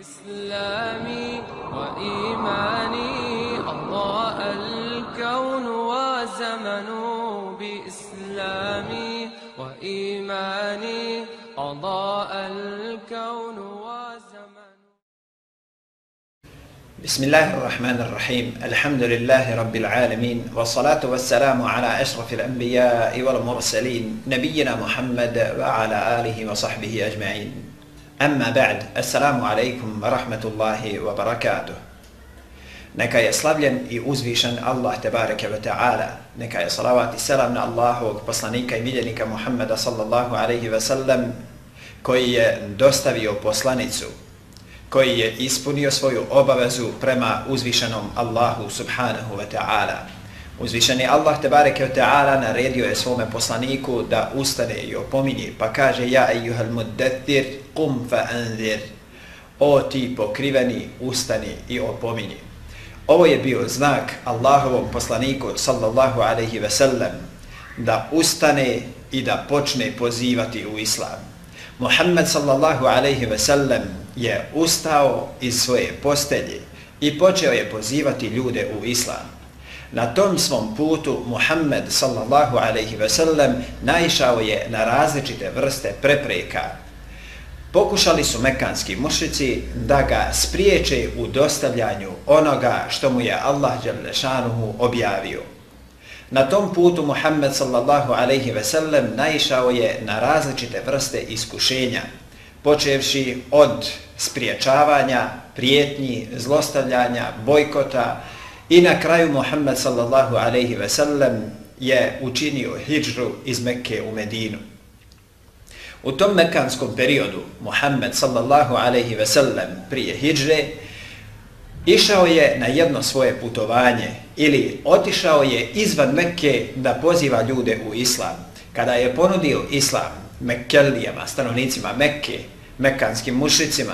إسلامي وإيماني أضاء الكون وزمن بإسلامي وإيماني أضاء الكون وزمن بسم الله الرحمن الرحيم. الحمد لله رب العالمين والصلاة والسلام على أشرف الأنبياء والمرسلين نبينا محمد وعلى آله وصحبه أجمعين. Amma ba'd, assalamu alaikum wa rahmatullahi wa barakatuh. Neka je slavljen i uzvišen Allah tebareke ve ta'ala. Neka je salavat i selam na Allahog poslanika i miljenika Muhammeda sallallahu alaihi ve sellem koji je dostavio poslanicu, koji je ispunio svoju obavezu prema uzvišenom Allahu subhanahu wa ta'ala. Uzvišeni Allah tebareke ve ta'ala naredio je svome poslaniku da ustane i opominje pa kaže ja ejuhal muddathir kum fa anzir. O ti pokriveni, ustani i opominji. Ovo je bio znak Allahovom poslaniku sallallahu alaihi ve sellem da ustane i da počne pozivati u islam. Muhammed sallallahu alaihi ve sellem je ustao iz svoje postelje i počeo je pozivati ljude u islam. Na tom svom putu Muhammed sallallahu alaihi ve sellem naišao je na različite vrste prepreka. Pokušali su mekanski mušici da ga spriječe u dostavljanju onoga što mu je Allah Đalešanuhu objavio. Na tom putu Muhammed sallallahu alaihi ve sellem naišao je na različite vrste iskušenja, počevši od spriječavanja, prijetnji, zlostavljanja, bojkota i na kraju Muhammed sallallahu alaihi ve sellem je učinio hijđru iz Mekke u Medinu. U tom mekanskom periodu Muhammed sallallahu alaihi ve sellem prije hijđre išao je na jedno svoje putovanje ili otišao je izvan Mekke da poziva ljude u islam. Kada je ponudio islam Mekkelijama, stanovnicima Mekke, mekanskim mušicima,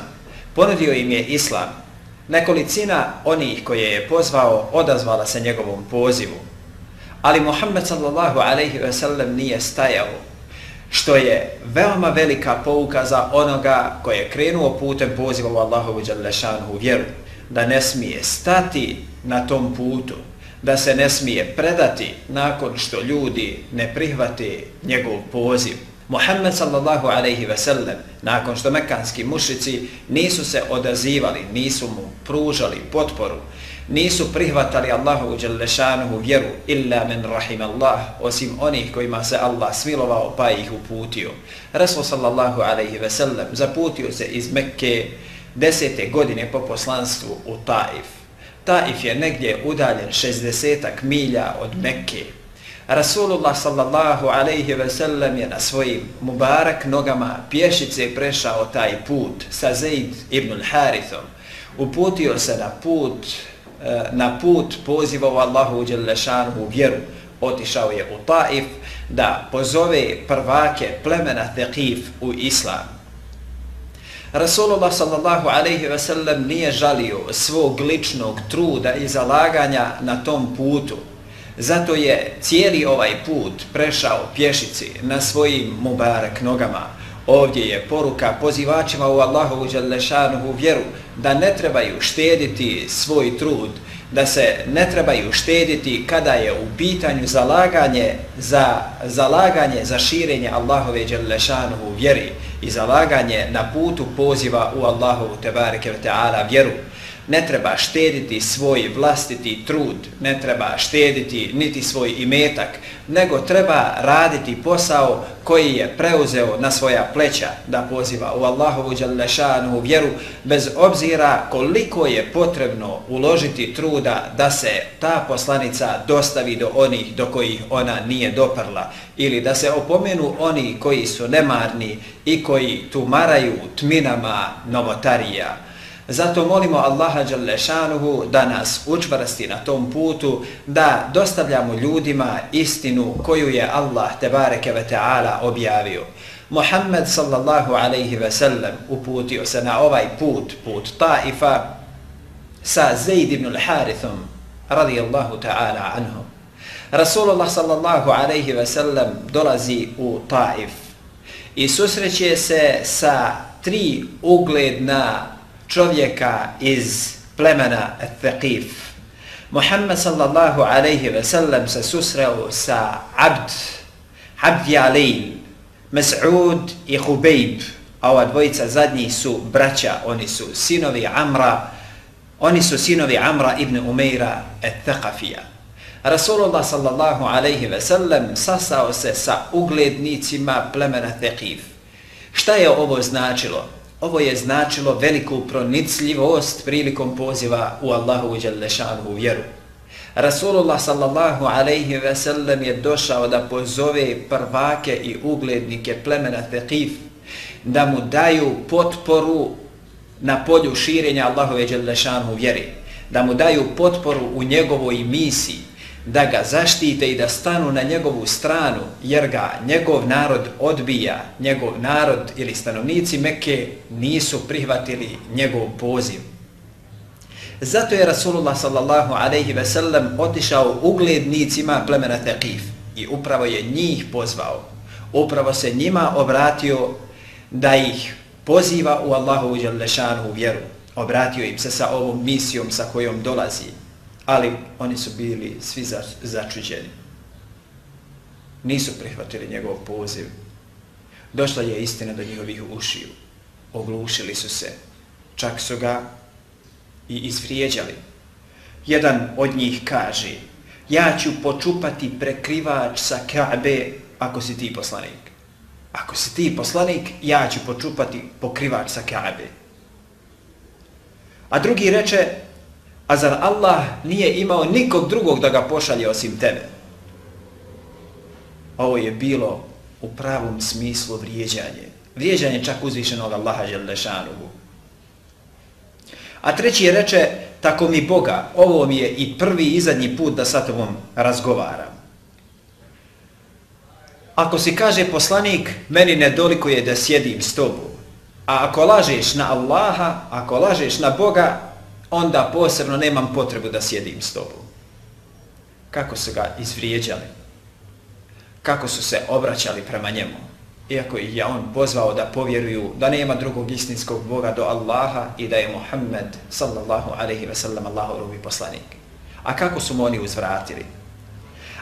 ponudio im je islam. Nekolicina onih koje je pozvao odazvala se njegovom pozivu. Ali Muhammed sallallahu alaihi ve sellem nije stajao, što je veoma velika pouka za onoga koji je krenuo putem poziva u Allahovu džalešanu vjeru da ne smije stati na tom putu, da se ne smije predati nakon što ljudi ne prihvate njegov poziv. Muhammed sallallahu alaihi ve sellem, nakon što mekanski mušici nisu se odazivali, nisu mu pružali potporu, nisu prihvatali Allahu dželešanuhu vjeru illa men rahim Allah, osim onih kojima se Allah smilovao pa ih uputio. Rasul sallallahu alaihi ve sellem zaputio se iz Mekke, desete godine po poslanstvu u Taif. Taif je negdje udaljen 60 milja od Mekke. Rasulullah sallallahu alaihi ve sellem je na svojim mubarak nogama pješice prešao taj put sa Zaid ibn Harithom. Uputio se na put, Eh, na put pozivao Allahu u Đelešanu vjeru. Otišao je u Taif da pozove prvake plemena Thekif u Islam. Rasulullah sallallahu alaihi ve sellem nije žalio svog ličnog truda i zalaganja na tom putu. Zato je cijeli ovaj put prešao pješici na svojim mubarak nogama. Ovdje je poruka pozivačima u Allahovu želešanuhu vjeru da ne trebaju štediti svoj trud, da se ne trebaju štediti kada je u pitanju zalaganje za zalaganje za širenje Allahove želešanuhu vjeri i zalaganje na putu poziva u Allahovu tebareke ve taala vjeru ne treba štediti svoj vlastiti trud ne treba štediti niti svoj imetak nego treba raditi posao koji je preuzeo na svoja pleća da poziva u Allahovu Đalešanu vjeru bez obzira koliko je potrebno uložiti truda da se ta poslanica dostavi do onih do kojih ona nije doprla ili da se opomenu oni koji su nemarni i koji tumaraju tminama novotarija. Zato molimo Allaha Đalešanuhu da nas učvrsti na tom putu, da dostavljamo ljudima istinu koju je Allah Tebareke ve Teala objavio. Muhammed sallallahu alaihi ve sellem uputio se na ovaj put, put Taifa, sa Zaid ibn al-Harithom, radijallahu ta'ala anhum. Rasulullah sallallahu alaihi ve sellem dolazi u Taif i susreće se sa tri ugledna čovjeka iz plemena Thaqif. Muhammed sallallahu alaihi ve sellem se susreo sa Abd, Abd Jalil, Mas'ud i Hubeib, a ova dvojica zadnji su braća, oni su sinovi Amra, oni su sinovi Amra ibn Umeira et Thaqafija. Rasulullah sallallahu alaihi ve sellem sasao se sa uglednicima plemena Thaqif. Šta je ovo značilo? Ovo je značilo veliku pronicljivost prilikom poziva u Allahu u vjeru. Rasulullah sallallahu alaihi ve sellem je došao da pozove prvake i uglednike plemena Thaqif da mu daju potporu na polju širenja Allahove Đalešanu vjeri, da mu daju potporu u njegovoj misiji, da ga zaštite i da stanu na njegovu stranu, jer ga njegov narod odbija, njegov narod ili stanovnici Mekke nisu prihvatili njegov poziv. Zato je Rasulullah sallallahu alaihi ve sellem otišao uglednicima plemena Teqif i upravo je njih pozvao. Upravo se njima obratio da ih poziva u Allahu u Đalešanu vjeru. Obratio im se sa ovom misijom sa kojom dolazi. Ali oni su bili svi začuđeni. Nisu prihvatili njegov poziv. Došla je istina do njihovih ušiju. Oglušili su se. Čak su ga i izvrijeđali. Jedan od njih kaže, ja ću počupati prekrivač sa Kaabe ako si ti poslanik. Ako si ti poslanik, ja ću počupati pokrivač sa Kaabe. A drugi reče, a zar Allah nije imao nikog drugog da ga pošalje osim tebe? Ovo je bilo u pravom smislu vrijeđanje. Vrijeđanje čak uzvišenog Allaha Želešanuhu. A treći je reče, tako mi Boga, ovo mi je i prvi i zadnji put da sa tobom razgovaram. Ako si kaže poslanik, meni nedoliko je da sjedim s tobom. A ako lažeš na Allaha, ako lažeš na Boga, onda posebno nemam potrebu da sjedim s tobom. Kako su ga izvrijeđali? Kako su se obraćali prema njemu? Iako ih je on pozvao da povjeruju da nema drugog istinskog Boga do Allaha i da je Muhammed sallallahu alaihi ve sellem Allahu rubi poslanik. A kako su mu oni uzvratili?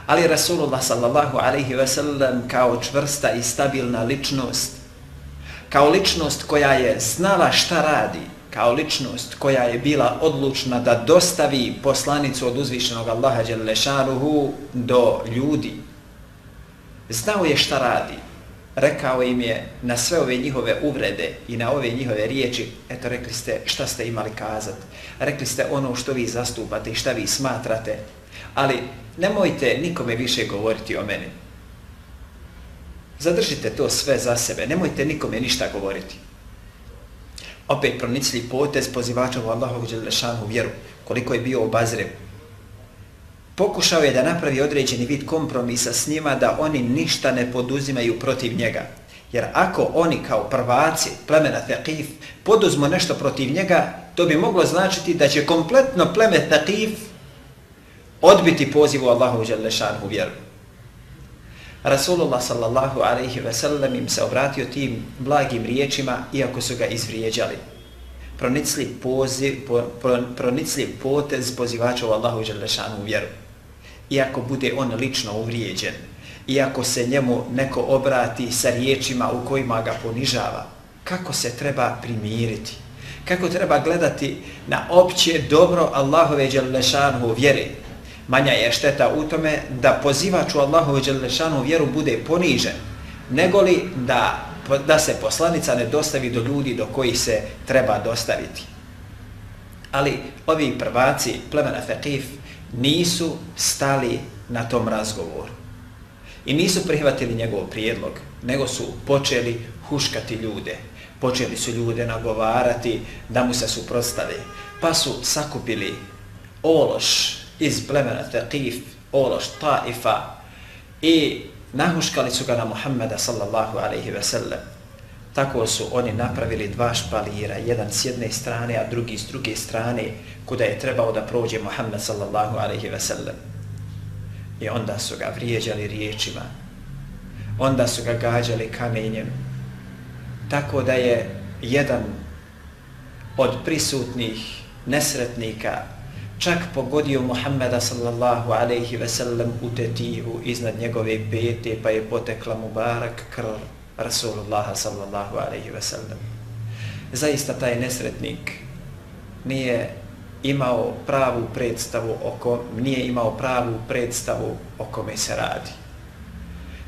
Ali Rasulullah sallallahu alaihi ve sellem kao čvrsta i stabilna ličnost, kao ličnost koja je znala šta radi, kao ličnost koja je bila odlučna da dostavi poslanicu od uzvišenog Allaha Đelešanuhu do ljudi. Znao je šta radi. Rekao im je na sve ove njihove uvrede i na ove njihove riječi, eto rekli ste šta ste imali kazat. Rekli ste ono što vi zastupate i šta vi smatrate. Ali nemojte nikome više govoriti o meni. Zadržite to sve za sebe, nemojte nikome ništa govoriti. Opet pronicli potez pozivača u Allahovu Đelešanu vjeru, koliko je bio obazrev. Pokušao je da napravi određeni vid kompromisa s njima da oni ništa ne poduzimaju protiv njega. Jer ako oni kao prvaci plemena Thaqif poduzmu nešto protiv njega, to bi moglo značiti da će kompletno pleme Thaqif odbiti pozivu Allahu Đelešanu vjeru. Rasulullah sallallahu alaihi ve sellem im se obratio tim blagim riječima, iako su ga izvrijeđali. Pronicli, poziv, po, pro, pronicli potez pozivača u Allahu Đelešanu vjeru. Iako bude on lično uvrijeđen, iako se njemu neko obrati sa riječima u kojima ga ponižava, kako se treba primiriti? Kako treba gledati na opće dobro Allahove Đelešanu vjeru? Manja je šteta u tome da pozivač u Allahove Đelešanu vjeru bude ponižen, nego li da, da se poslanica ne dostavi do ljudi do kojih se treba dostaviti. Ali ovi prvaci plemena Fekif nisu stali na tom razgovoru i nisu prihvatili njegov prijedlog, nego su počeli huškati ljude. Počeli su ljude nagovarati da mu se suprostave, pa su sakupili ološ iz plemena Taqif, Ološ, Taifa i nahuškali su ga na Muhammeda sallallahu alaihi ve sellem. Tako su oni napravili dva špalira, jedan s jedne strane, a drugi s druge strane, kuda je trebao da prođe Muhammed sallallahu alaihi ve sellem. I onda su ga vrijeđali riječima, onda su ga gađali kamenjem, tako da je jedan od prisutnih nesretnika čak pogodio Muhammeda sallallahu alaihi ve sellem u tetivu iznad njegove pete pa je potekla mu barak krv Rasulullah sallallahu alaihi ve sellem. Zaista taj nesretnik nije imao pravu predstavu oko nije imao pravu predstavu o kome se radi.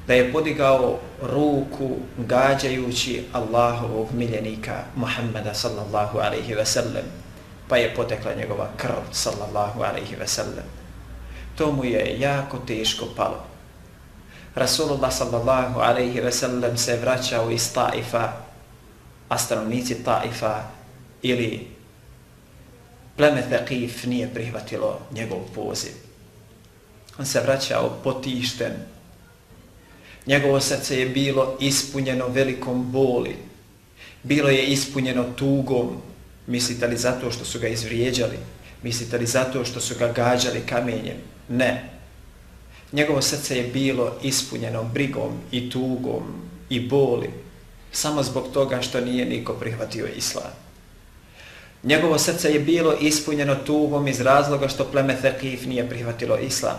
Da je podigao ruku gađajući Allahovog miljenika Muhammeda sallallahu alaihi ve sellem pa je potekla njegova krv sallallahu alaihi ve sellem. To mu je jako teško palo. Rasulullah sallallahu alaihi ve sellem se vraćao iz Taifa, a stanovnici Taifa ili pleme Thaqif nije prihvatilo njegov poziv. On se vraćao potišten. Njegovo srce je bilo ispunjeno velikom boli. Bilo je ispunjeno tugom. Mislite li zato što su ga izvrijeđali? Mislite li zato što su ga gađali kamenjem? Ne. Njegovo srce je bilo ispunjeno brigom i tugom i boli. Samo zbog toga što nije niko prihvatio islam. Njegovo srce je bilo ispunjeno tugom iz razloga što pleme Thaqif nije prihvatilo islam.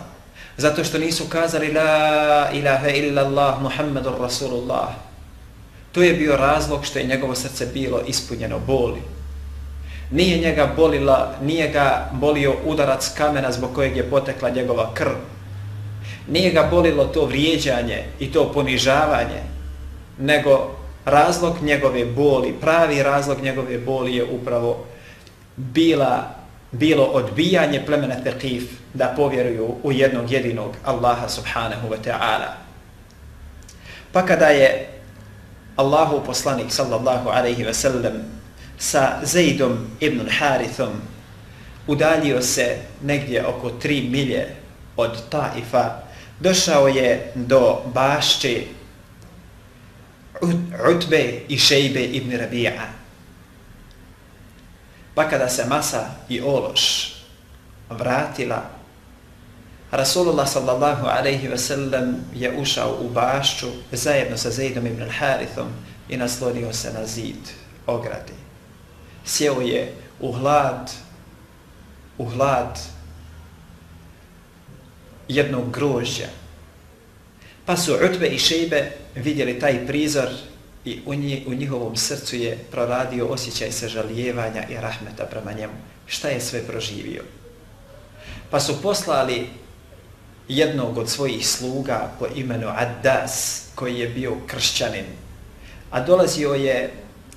Zato što nisu kazali la ilaha illallah Muhammedur Rasulullah. To je bio razlog što je njegovo srce bilo ispunjeno boli. Nije njega bolila, nije ga bolio udarac kamena zbog kojeg je potekla njegova krv. Nije ga bolilo to vrijeđanje i to ponižavanje, nego razlog njegove boli, pravi razlog njegove boli je upravo bila, bilo odbijanje plemena Teqif da povjeruju u jednog jedinog Allaha subhanahu wa ta'ala. Pa kada je Allahu poslanik sallallahu alaihi wa sallam sa Zaidom ibn Harithom udaljio se negdje oko tri milje od Taifa, došao je do bašće Utbe i Šejbe ibn Rabi'a, Pa kada se masa i ološ vratila, Rasulullah sallallahu alaihi ve sellem je ušao u bašću zajedno sa Zaidom ibn Harithom i naslonio se na zid ograde. Sjeo je u hlad, u hlad jednog grožja. Pa su Utbe i Šejbe vidjeli taj prizor i u, nji, u njihovom srcu je proradio osjećaj sažalijevanja i rahmeta prema njemu. Šta je sve proživio? Pa su poslali jednog od svojih sluga po imenu Addas, koji je bio kršćanin, a dolazio je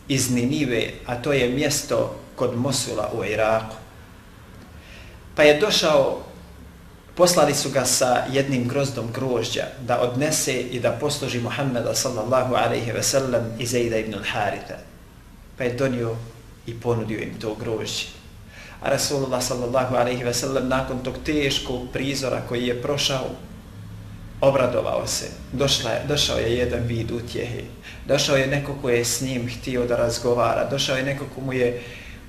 iz Ninive, a to je mjesto kod Mosula u Iraku. Pa je došao Poslali su ga sa jednim grozdom grožđa da odnese i da posluži Muhammeda sallallahu alaihi ve sellem i Zejda ibn al-Harita. Pa je donio i ponudio im to grožđe. A Rasulullah sallallahu alaihi ve sellem nakon tog teškog prizora koji je prošao, obradovao se. Došla je, došao je jedan vid utjehe. Došao je neko ko je s njim htio da razgovara. Došao je neko komu je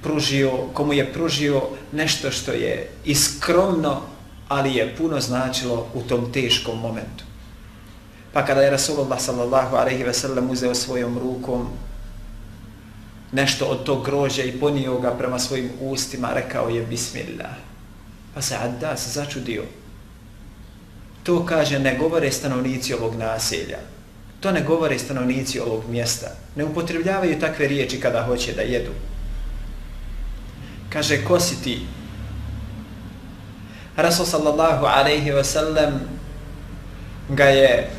pružio, komu je pružio nešto što je iskromno ali je puno značilo u tom teškom momentu. Pa kada je Rasulullah sallallahu alaihi ve sellem uzeo svojom rukom nešto od tog grožja i ponio ga prema svojim ustima, rekao je Bismillah. Pa se Addas začudio. To kaže, ne govore stanovnici ovog naselja. To ne govore stanovnici ovog mjesta. Ne upotrebljavaju takve riječi kada hoće da jedu. Kaže, ko si ti? Rasul sallallahu alaihi wa sallam ga je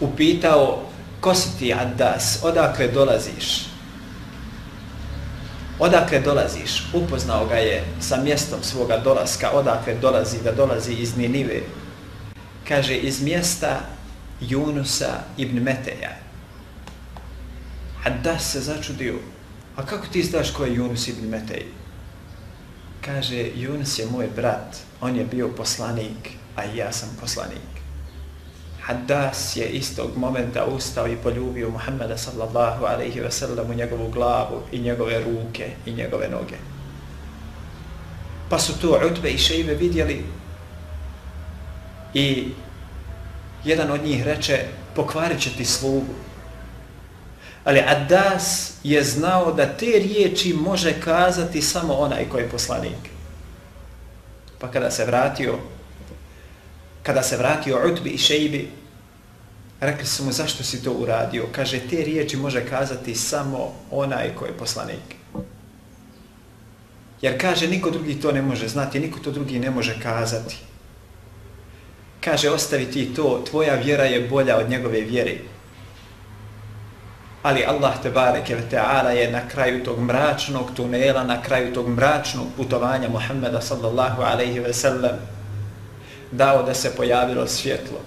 upitao ko si ti Adas, odakle dolaziš? Odakle dolaziš? Upoznao ga je sa mjestom svoga dolaska, odakle dolazi, da dolazi iz Ninive. Kaže, iz mjesta Junusa ibn Meteja. Haddas se začudio. A kako ti znaš ko je Junus ibn Metej? kaže, Yunus je moj brat, on je bio poslanik, a ja sam poslanik. Haddas je istog momenta ustao i poljubio Muhammeda sallallahu alaihi ve sellem u njegovu glavu i njegove ruke i njegove noge. Pa su to Utbe i Šejbe vidjeli i jedan od njih reče, pokvarit će ti slugu. Ali Adas je znao da te riječi može kazati samo onaj koji je poslanik. Pa kada se vratio, kada se vratio Utbi i Šejbi, rekli su mu zašto si to uradio. Kaže, te riječi može kazati samo onaj koji je poslanik. Jer kaže, niko drugi to ne može znati, niko to drugi ne može kazati. Kaže, ostavi ti to, tvoja vjera je bolja od njegove vjere ali Allah te bareke ve taala je na kraju tog mračnog tunela, na kraju tog mračnog putovanja Muhameda sallallahu alejhi ve sellem dao da se pojavilo svjetlo.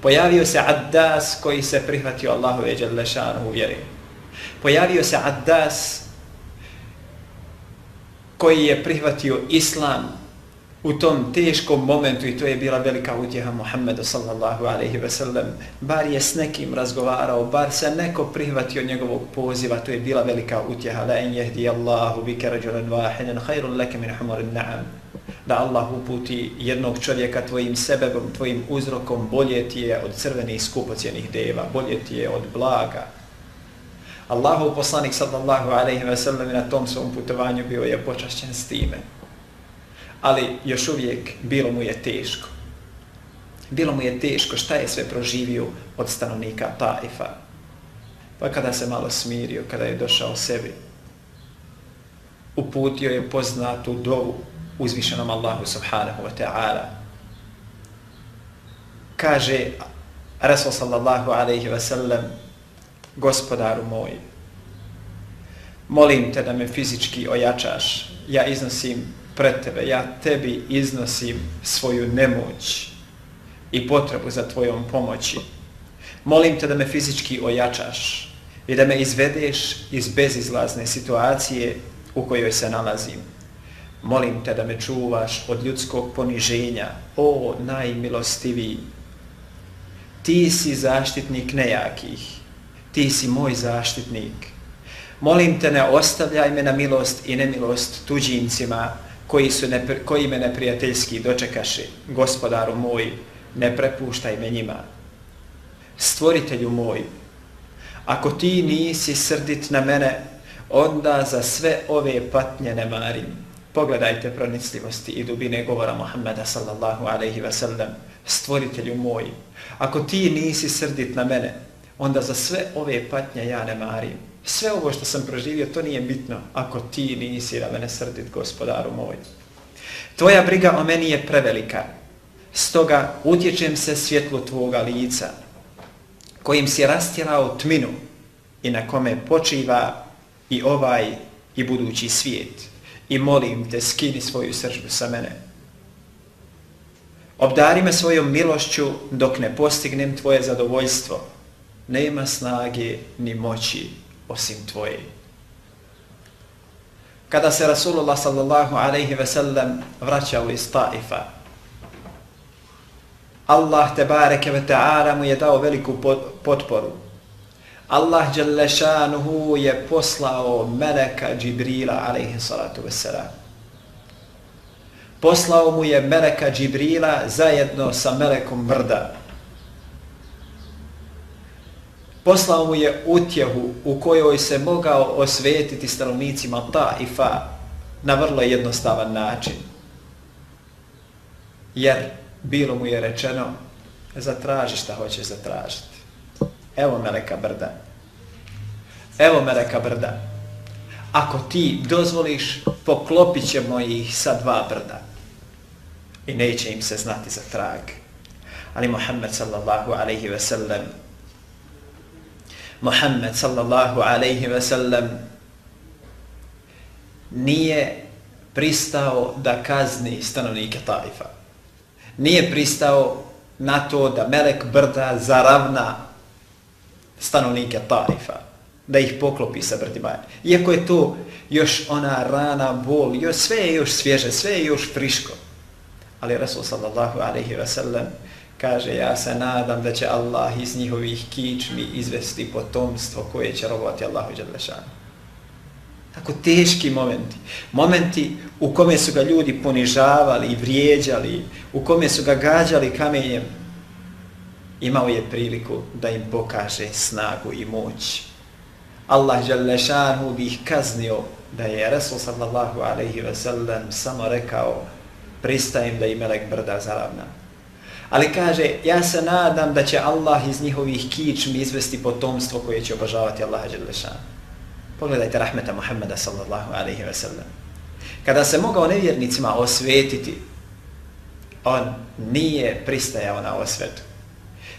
Pojavio se Addas koji se prihvatio Allahu ve dželle u vjeri. Pojavio se Addas koji je prihvatio islam u tom teškom momentu i to je bila velika utjeha Muhammeda sallallahu alaihi ve sellem, bar je s nekim razgovarao, bar se neko prihvatio njegovog poziva, to je bila velika utjeha, la en jehdi Allahu bike rađulan vahidan, hajrun leke min humorin na'am, da Allah uputi jednog čovjeka tvojim sebebom, tvojim uzrokom, bolje ti je od crvenih skupocijenih deva, bolje ti je od blaga. Allahu poslanik sallallahu alaihi ve sellem na tom svom putovanju bio je počašćen s time ali još uvijek bilo mu je teško. Bilo mu je teško šta je sve proživio od stanovnika Taifa. Pa kada se malo smirio, kada je došao sebi, uputio je poznatu dovu uzvišenom Allahu subhanahu wa ta'ala. Kaže Rasul sallallahu alaihi wa sallam, gospodaru moj, molim te da me fizički ojačaš, ja iznosim pred tebe, ja tebi iznosim svoju nemoć i potrebu za tvojom pomoći. Molim te da me fizički ojačaš i da me izvedeš iz bezizlazne situacije u kojoj se nalazim. Molim te da me čuvaš od ljudskog poniženja, o najmilostiviji. Ti si zaštitnik nejakih, ti si moj zaštitnik. Molim te ne ostavljaj me na milost i nemilost tuđincima, koji, su ne, koji me neprijateljski dočekaše, gospodaru moj, ne prepuštaj me njima. Stvoritelju moj, ako ti nisi srdit na mene, onda za sve ove patnje ne marim. Pogledajte pronicljivosti i dubine govora Muhammeda sallallahu alaihi wa sallam, stvoritelju moj, ako ti nisi srdit na mene, onda za sve ove patnje ja ne marim. Sve ovo što sam proživio, to nije bitno ako ti nisi da mene srdit, gospodaru moj. Tvoja briga o meni je prevelika. Stoga utječem se svjetlu tvoga lica, kojim si rastjerao tminu i na kome počiva i ovaj i budući svijet. I molim te, skini svoju sržbu sa mene. Obdari me svojom milošću dok ne postignem tvoje zadovoljstvo. Nema snage ni moći osim tvoje. Kada se Rasulullah sallallahu alaihi ve sellem vraćao iz Taifa, Allah te bareke ve ta'ala mu je dao veliku potporu. Allah Đelešanuhu je poslao Meleka Džibrila alaihi salatu wasalam. Poslao mu je Meleka Džibrila zajedno sa Melekom Mrda poslao mu je utjehu u kojoj se mogao osvetiti stanovnicima ta i fa na vrlo jednostavan način. Jer bilo mu je rečeno, zatraži šta hoćeš zatražiti. Evo Meleka Brda. Evo Meleka Brda. Ako ti dozvoliš, poklopit ćemo ih sa dva brda. I neće im se znati za trag. Ali Muhammed sallallahu alaihi ve sellem Muhammed sallallahu alaihi ve sellem nije pristao da kazni stanovnike Taifa. Nije pristao na to da Melek Brda zaravna stanovnike Taifa, da ih poklopi sa brdima. Iako je to još ona rana bol, još sve je još svježe, sve je još friško. Ali Rasul sallallahu alaihi ve sellem kaže ja se nadam da će Allah iz njihovih kičmi izvesti potomstvo koje će robovati Allahu Đalešanu. Tako teški momenti. Momenti u kome su ga ljudi ponižavali i vrijeđali, u kome su ga gađali kamenjem, imao je priliku da im pokaže snagu i moć Allah Đalešanu bi ih kaznio da je Resul sallallahu alaihi ve sellem samo rekao pristajem da i melek brda zaravna. Ali kaže, ja se nadam da će Allah iz njihovih kičmi izvesti potomstvo koje će obožavati Allaha Đalešanu. Pogledajte rahmeta Muhammeda sallallahu alaihi ve sellem. Kada se mogao nevjernicima osvetiti, on nije pristajao na osvetu.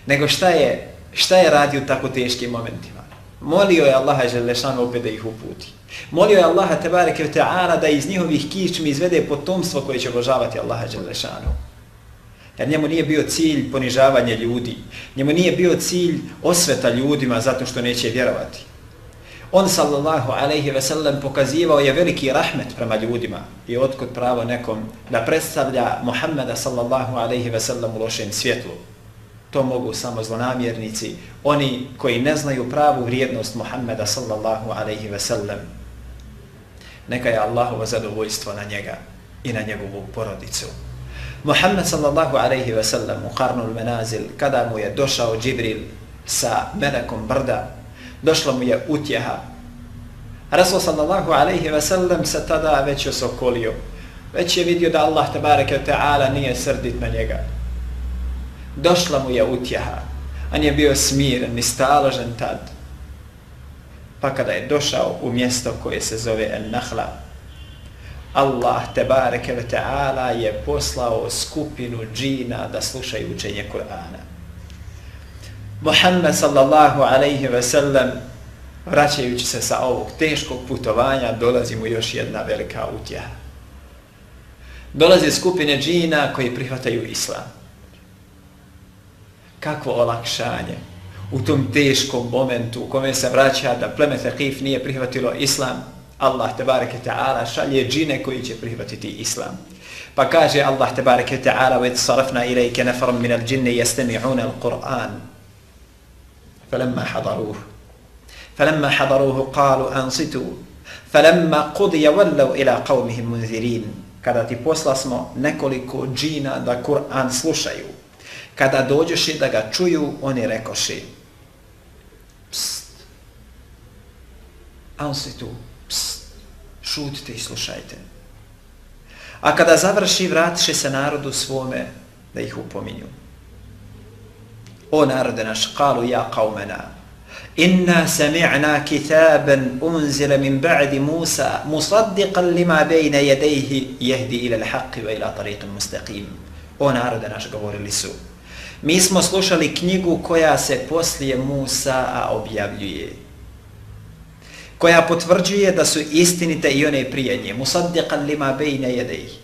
Nego šta je, šta je radio tako teškim momentima? Molio je Allaha Želešanu opet da ih uputi. Molio je Allaha Tebareke Teala da iz njihovih kičmi izvede potomstvo koje će obožavati Allaha Želešanu. Jer njemu nije bio cilj ponižavanje ljudi. Njemu nije bio cilj osveta ljudima zato što neće vjerovati. On sallallahu alaihi ve sellem pokazivao je veliki rahmet prema ljudima i otkud pravo nekom da predstavlja Muhammeda sallallahu alaihi ve sellem u lošem svjetlu. To mogu samo zlonamjernici, oni koji ne znaju pravu vrijednost Muhammeda sallallahu alaihi ve sellem. Neka je Allahovo zadovoljstvo na njega i na njegovu porodicu. Muhammed sallallahu alaihi ve sellem u Karnul Menazil, kada mu je došao Džibril sa melekom brda, došla mu je utjeha. Rasul sallallahu alaihi ve sellem se tada već osokolio. Već je vidio da Allah tabareke ta'ala nije srdit na njega. Došla mu je utjeha. On je bio smiren i staložen tad. Pa kada je došao u mjesto koje se zove El Nahla, Allah tabaraka ta'ala je poslao skupinu džina da slušaju učenje Kur'ana. Muhammed sallallahu alaihi ve sellem vraćajući se sa ovog teškog putovanja dolazi mu još jedna velika utjeha. Dolaze skupine džina koji prihvataju islam. Kakvo olakšanje u tom teškom momentu u kome se vraća da pleme Thaqif nije prihvatilo islam, Allah tebareke ta'ala šalje džine koji će prihvatiti islam. Pa kaže Allah tebareke ta'ala وَإِذْ صَرَفْنَا إِلَيْكَ نَفَرًا مِنَ الْجِنِّ يَسْتَمِعُونَ الْقُرْآنِ فلما حضروه فلما حضروه قالوا أنصتوا فلما قضي ولوا إلى قومهم منذرين kada ti posla smo nekoliko džina da Kur'an slušaju. Kada dođoši da ga čuju, oni rekoši Psst. Ansitu. Šutite i slušajte. A kada završi, vratiše se narodu svome da ih upominju. O narode naš, kalu ja kaumena, inna sami'na kitaban unzila min ba'di Musa musaddiqan lima bejne jedejhi jehdi ila l'haqqi wa ila tariqim mustaqim. O narode naš, govorili su, mi smo slušali knjigu koja se poslije Musa objavljuje, koja potvrđuje da su istinite i one prije nje, musaddiqan lima bejne jedejhi,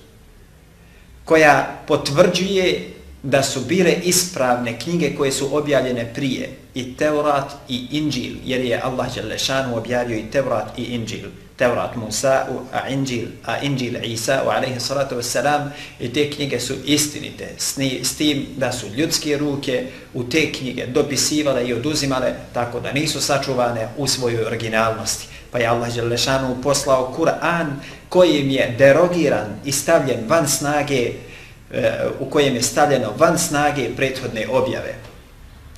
koja potvrđuje da su bile ispravne knjige koje su objavljene prije i Teurat i Inđil, jer je Allah Đelešanu objavio i Teurat i Inđil. Teurat Musa, a Inđil, a Inđil Isa, u alaihi salatu wassalam, i te knjige su istinite, s tim da su ljudske ruke u te knjige dopisivale i oduzimale, tako da nisu sačuvane u svojoj originalnosti. Pa je Allah Đelešanu poslao Kur'an kojim je derogiran i stavljen van snage e, u kojem je stavljeno van snage prethodne objave.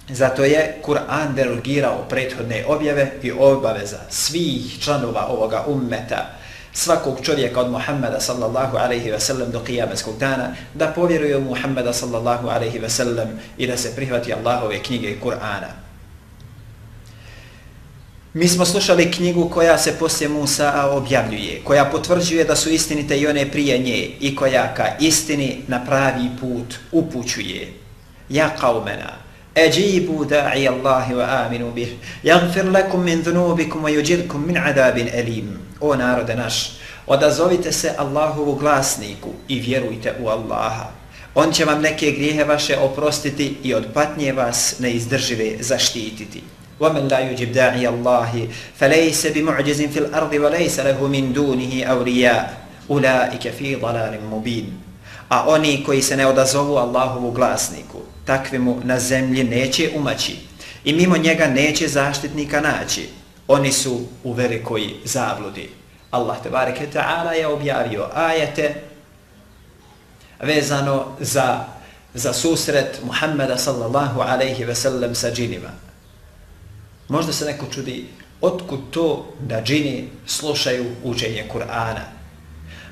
Zato je Kur'an derogirao prethodne objave i obaveza svih članova ovoga ummeta, svakog čovjeka od Muhammeda sallallahu alaihi ve sellem do kijameskog dana, da povjeruje Muhammeda sallallahu alaihi ve sellem i da se prihvati Allahove knjige Kur'ana. Mi smo slušali knjigu koja se poslije Musa objavljuje, koja potvrđuje da su istinite i one prije nje i koja ka istini na pravi put upućuje. Ja qaumena, eđibu da'i Allahi wa aminu bih, jagfir lakum min dhunubikum wa yuđirkum min adabin elim. O narode naš, odazovite se Allahovu glasniku i vjerujte u Allaha. On će vam neke grijehe vaše oprostiti i od patnje vas neizdržive zaštititi. ومن لا يجب داعي الله فليس بمعجز في الأرض وليس له من دونه أولياء أولئك في ضلال مبين A oni koji se ne odazovu Allahovu glasniku, takvemu na zemlji neće umaći i mimo njega neće zaštitnika naći. Oni su u velikoj zabludi. Allah te bareke ta'ala je objavio ajete vezano za, za susret Muhammeda sallallahu alaihi ve sellem sa džinima. Možda se neko čudi otkud to da džini slušaju učenje Kur'ana.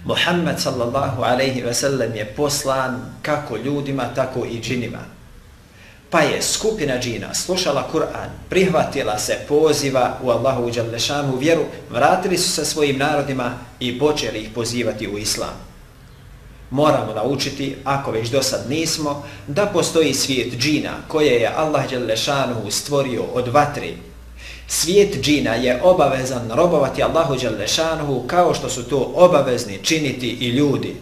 Muhammed sallallahu alaihi ve sellem je poslan kako ljudima, tako i džinima. Pa je skupina džina slušala Kur'an, prihvatila se poziva u Allahu Đalešanu vjeru, vratili su se svojim narodima i počeli ih pozivati u islam. Moramo naučiti, ako već do sad nismo, da postoji svijet džina koje je Allah Đalešanu stvorio od vatri. Svijet džina je obavezan robovati Allahu Đalešanu kao što su to obavezni činiti i ljudi.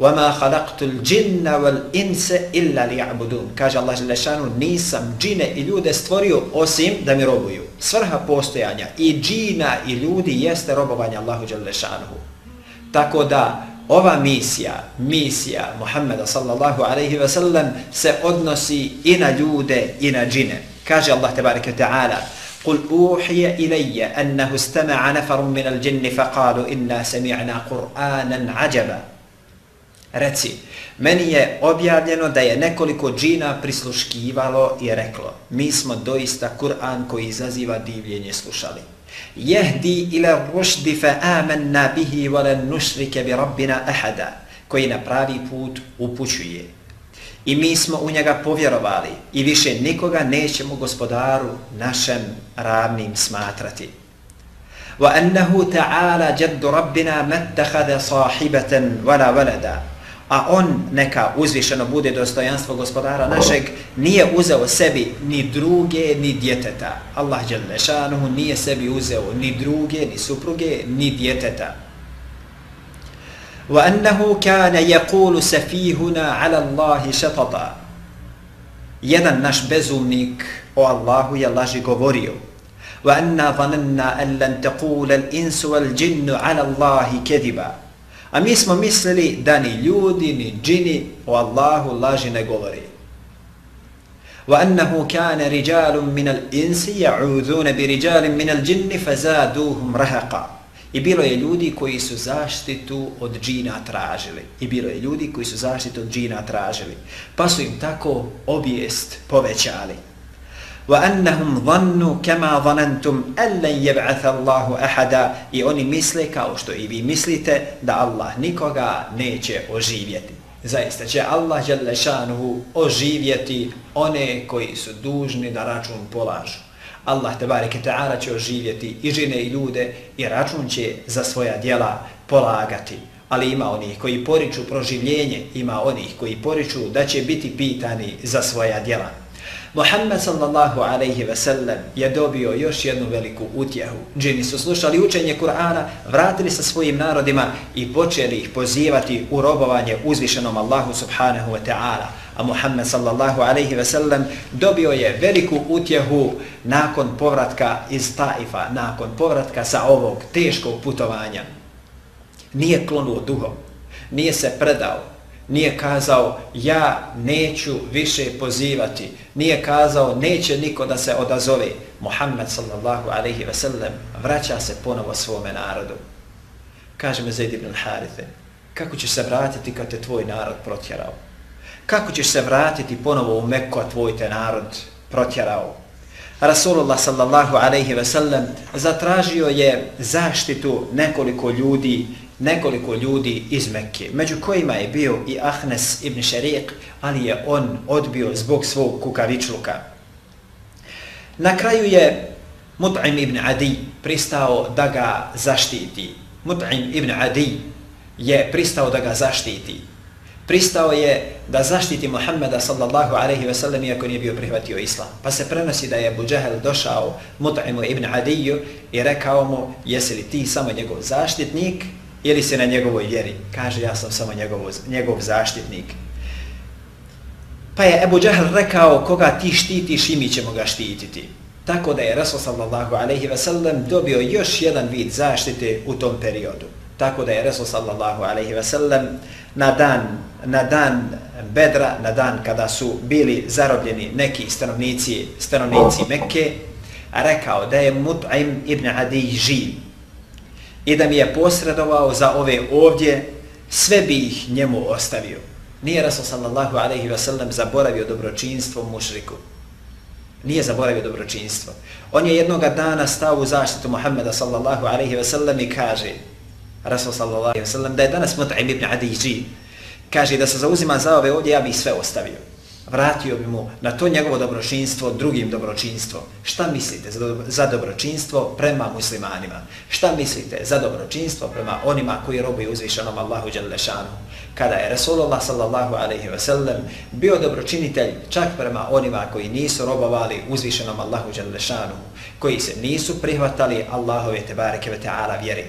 وَمَا خَلَقْتُ الْجِنَّ وَالْإِنْسَ إِلَّا لِيَعْبُدُونَ Kaže Allah Želešanu, nisam džine i ljude stvorio osim da mi robuju. Svrha postojanja i džina i ljudi jeste robovanje Allahu Želešanu. Tako da ova misija, misija Muhammeda sallallahu alaihi ve sellem se odnosi i na ljude i na džine. Kaže Allah tebareke ta'ala, قل أوحي إلي أنه استمع نفر من الجن فقالوا إنا سمعنا قرآنا عجبا Reci, meni je objavljeno da je nekoliko džina prisluškivalo i reklo, mi smo doista Kur'an koji izaziva divljenje slušali. Jehdi ila rušdi fa amanna bihi wala nušrike bi rabbina ahada, koji na pravi put upućuje. I mi smo u njega povjerovali i više nikoga nećemo gospodaru našem ravnim smatrati. Wa annahu ta'ala jaddu rabbina mattakhadha sahibatan wala walada a on neka uzvišeno bude dostojanstvo gospodara našeg, nije uzeo sebi ni druge, ni djeteta. Allah Đelešanuhu nije sebi uzeo ni druge, ni supruge, ni djeteta. وَأَنَّهُ كَانَ يَقُولُ سَفِيهُنَا عَلَى اللَّهِ شَطَطًا Jedan naš bezumnik o Allahu je laži govorio. وَأَنَّا ظَنَنَّا أَن لَن تَقُولَ الْإِنسُ وَالْجِنُّ عَلَى اللَّهِ كَذِبًا A mi smo mislili da ni ljudi, ni džini o Allahu laži ne govori. Wa annahu kana rijalun min al-insi ya'udhuna bi rijalin min rahaqa. I bilo je ljudi koji su zaštitu od džina tražili. I bilo je ljudi koji su zaštitu od džina tražili. Pa su im tako obijest povećali. وأنهم ظنوا كما ظننتم أن لن يبعث الله أحدا i oni misle kao što i vi mislite da Allah nikoga neće oživjeti. Zaista će Allah dželle šanuhu oživjeti one koji su dužni da račun polažu. Allah te bareke taala će oživjeti i žene i ljude i račun će za svoja djela polagati. Ali ima onih koji poriču proživljenje, ima onih koji poriču da će biti pitani za svoja djela. Muhammed sallallahu alaihi ve sellem je dobio još jednu veliku utjehu. Džini su slušali učenje Kur'ana, vratili sa svojim narodima i počeli ih pozivati u robovanje uzvišenom Allahu subhanahu wa ta'ala. A Muhammed sallallahu alaihi ve sellem dobio je veliku utjehu nakon povratka iz Taifa, nakon povratka sa ovog teškog putovanja. Nije klonuo duhom, nije se predao, nije kazao ja neću više pozivati, nije kazao neće niko da se odazove. Muhammed sallallahu alaihi ve sellem vraća se ponovo svome narodu. Kaže me Zaid ibn Harithe, kako ćeš se vratiti kad te tvoj narod protjerao? Kako ćeš se vratiti ponovo u Mekko, a tvoj te narod protjerao? Rasulullah sallallahu alaihi ve sellem zatražio je zaštitu nekoliko ljudi nekoliko ljudi iz Mekke, među kojima je bio i Ahnes ibn Šariq, ali je on odbio zbog svog kukavičluka. Na kraju je Mut'im ibn Adi pristao da ga zaštiti. Mut'im ibn Adi je pristao da ga zaštiti. Pristao je da zaštiti Muhammeda sallallahu alaihi ve sellem iako nije bio prihvatio islam. Pa se prenosi da je Abu Džahel došao Mut'imu ibn Adiju i rekao mu jesi li ti samo njegov zaštitnik ili se na njegovoj vjeri. Kaže, ja sam samo njegov, njegov zaštitnik. Pa je Ebu Džahl rekao, koga ti štitiš i mi ćemo ga štititi. Tako da je Rasul sallallahu alaihi ve sellem dobio još jedan vid zaštite u tom periodu. Tako da je Rasul sallallahu alaihi ve sellem na dan, na dan Bedra, na dan kada su bili zarobljeni neki stanovnici, stanovnici Mekke, rekao da je Mut'im ibn Adi živ i da mi je posredovao za ove ovdje, sve bi ih njemu ostavio. Nije Rasul sallallahu alaihi wa sallam zaboravio dobročinstvo mušriku. Nije zaboravio dobročinstvo. On je jednog dana stao u zaštitu Muhammeda sallallahu alaihi ve sellem i kaže Rasul sallallahu alaihi ve sellem da je danas Mut'im ibn Adiji kaže da se zauzima za ove ovdje ja bih sve ostavio vratio bi mu na to njegovo dobročinstvo drugim dobročinstvom. Šta mislite za dobročinstvo prema muslimanima? Šta mislite za dobročinstvo prema onima koji robuju uzvišenom Allahu Đalešanu? Kada je Resulullah sallallahu alaihi ve sellem bio dobročinitelj čak prema onima koji nisu robovali uzvišenom Allahu Đalešanu, koji se nisu prihvatali Allahove tebareke ve ta'ala vjeri.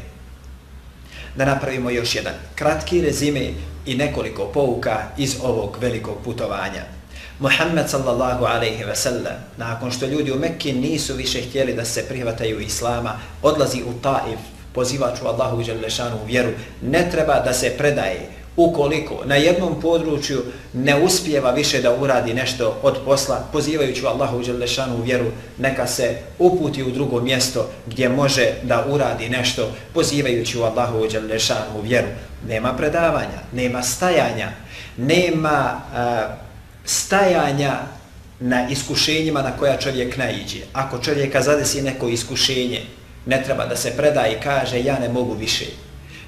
Da napravimo još jedan kratki rezime i nekoliko pouka iz ovog velikog putovanja. Muhammed sallallahu alaihi ve sellem, nakon što ljudi u Mekki nisu više htjeli da se prihvataju Islama, odlazi u Taif, pozivaču Allahu i Đelešanu u vjeru, ne treba da se predaje ukoliko na jednom području ne uspijeva više da uradi nešto od posla, pozivajući Allahu i Đelešanu u vjeru, neka se uputi u drugo mjesto gdje može da uradi nešto, pozivajući Allahu i Đelešanu u vjeru. Nema predavanja, nema stajanja, nema... Uh, stajanja na iskušenjima na koja čovjek naiđe. Ako čovjeka zadesi neko iskušenje, ne treba da se preda i kaže ja ne mogu više.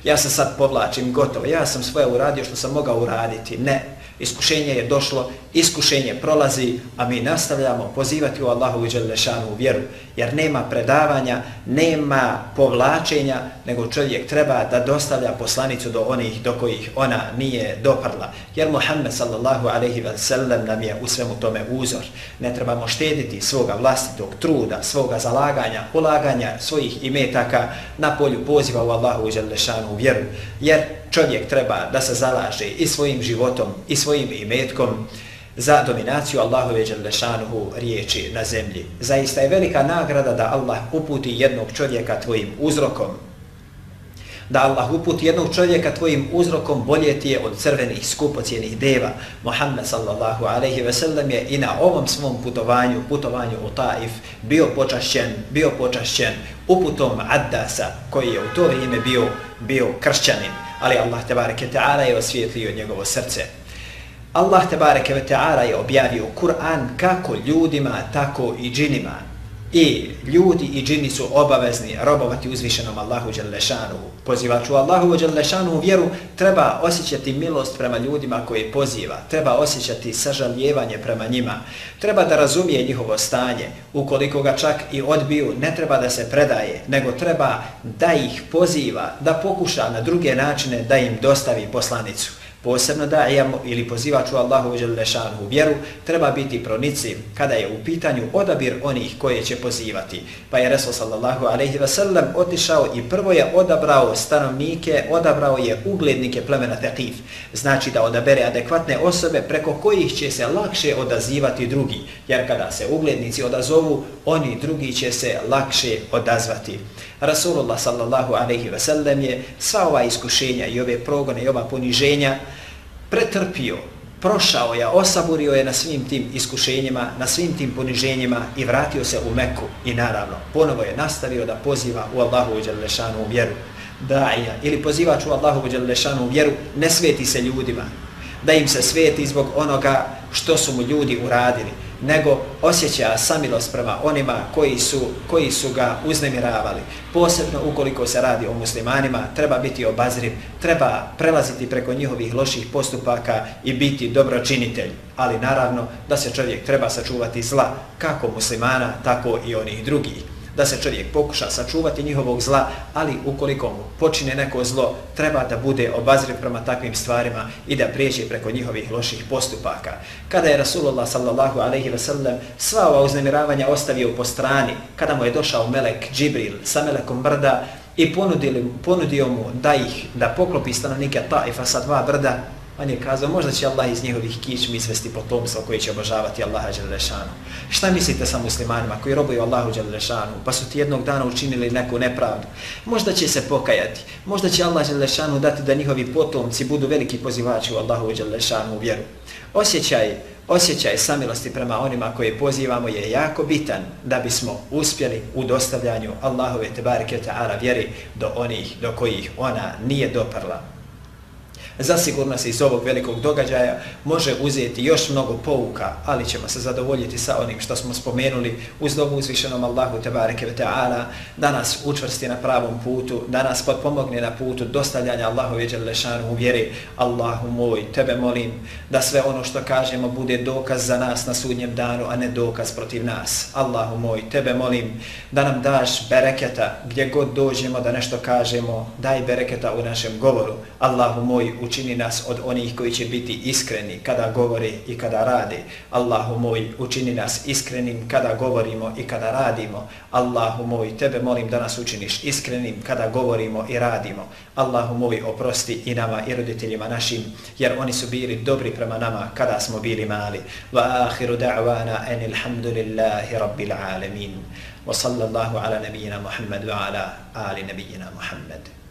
Ja se sad povlačim, gotovo, ja sam svoje uradio što sam mogao uraditi. Ne, iskušenje je došlo, iskušenje prolazi, a mi nastavljamo pozivati u Allahu i Đelešanu u vjeru, jer nema predavanja, nema povlačenja, nego čovjek treba da dostavlja poslanicu do onih do kojih ona nije doprla. Jer Muhammed sallallahu alaihi wa sallam nam je u svemu tome uzor. Ne trebamo štediti svoga vlastitog truda, svoga zalaganja, ulaganja svojih imetaka na polju poziva u Allahu i Đelešanu u vjeru, jer čovjek treba da se zalaže i svojim životom i svojim imetkom za dominaciju Allahove Đalešanuhu riječi na zemlji. Zaista je velika nagrada da Allah uputi jednog čovjeka tvojim uzrokom. Da Allah uputi jednog čovjeka tvojim uzrokom bolje ti je od crvenih skupocijenih deva. Muhammed sallallahu alaihi ve sellem je i na ovom svom putovanju, putovanju u Taif, bio počašćen, bio počašćen uputom Addasa koji je u to vrijeme bio, bio kršćanin ali Allah tebareke ta'ala je osvijetlio njegovo srce. Allah tebareke ta'ala je objavio Kur'an kako ljudima, tako i džinima. I ljudi i džini su obavezni robovati uzvišenom Allahu Đalešanu. Pozivaču Allahu Đalešanu vjeru treba osjećati milost prema ljudima koje poziva. Treba osjećati sažaljevanje prema njima. Treba da razumije njihovo stanje. Ukoliko ga čak i odbiju, ne treba da se predaje, nego treba da ih poziva, da pokuša na druge načine da im dostavi poslanicu posebno da dajemo ili pozivaču Allahu u vjeru, treba biti pronicljiv kada je u pitanju odabir onih koje će pozivati. Pa je Resul sallallahu alaihi ve sellem otišao i prvo je odabrao stanovnike, odabrao je uglednike plemena Teqif. Znači da odabere adekvatne osobe preko kojih će se lakše odazivati drugi. Jer kada se uglednici odazovu, oni drugi će se lakše odazvati. Rasulullah sallallahu alaihi ve sellem je sva ova iskušenja i ove progone i ova poniženja pretrpio, prošao je, osaburio je na svim tim iskušenjima, na svim tim poniženjima i vratio se u Meku i naravno ponovo je nastavio da poziva u Allahu uđelešanu u vjeru. Da'ija ili pozivač u Allahu uđelešanu u vjeru ne sveti se ljudima, da im se sveti zbog onoga što su mu ljudi uradili, nego osjeća samilost prema onima koji su, koji su ga uznemiravali. Posebno ukoliko se radi o muslimanima, treba biti obazriv, treba prelaziti preko njihovih loših postupaka i biti dobročinitelj. Ali naravno da se čovjek treba sačuvati zla kako muslimana, tako i onih drugih da se čovjek pokuša sačuvati njihovog zla, ali ukoliko mu počine neko zlo, treba da bude obazriv prema takvim stvarima i da prijeđe preko njihovih loših postupaka. Kada je Rasulullah sallallahu alaihi ve sellem sva ova uznemiravanja ostavio po strani, kada mu je došao melek Džibril sa melekom brda i ponudili, ponudio mu da ih, da poklopi stanovnike Taifa sa dva brda, On je kazao, možda će Allah iz njihovih kičmi izvesti potomstvo koji će obožavati Allaha Đalešanu. Šta mislite sa muslimanima koji robuju Allahu Đalešanu, pa su ti jednog dana učinili neku nepravdu? Možda će se pokajati, možda će Allah Đalešanu dati da njihovi potomci budu veliki pozivači u Allahu Đalešanu u vjeru. Osjećaj, osjećaj samilosti prema onima koje pozivamo je jako bitan da bismo uspjeli u dostavljanju Allahove tebareke ta'ala vjeri do onih do kojih ona nije doprla. Zasigurno se iz ovog velikog događaja može uzeti još mnogo pouka, ali ćemo se zadovoljiti sa onim što smo spomenuli uz dobu uzvišenom Allahu tebareke ve ta'ala, da nas učvrsti na pravom putu, da nas potpomogne na putu dostavljanja Allahu i Đelešanu u vjeri. Allahu moj, tebe molim da sve ono što kažemo bude dokaz za nas na sudnjem danu, a ne dokaz protiv nas. Allahu moj, tebe molim da nam daš bereketa gdje god dođemo da nešto kažemo, daj bereketa u našem govoru. Allahu moj, učini nas od onih koji će biti iskreni kada govori i kada radi. Allahu moj, učini nas iskrenim kada govorimo i kada radimo. Allahu moj, tebe molim da nas učiniš iskrenim kada govorimo i radimo. Allahu moj, oprosti i nama i roditeljima našim, jer oni su bili dobri prema nama kada smo bili mali. Wa ahiru da'wana en ilhamdulillahi rabbil alemin. Wa sallallahu ala nabijina wa ala ali nabijina Muhammedu.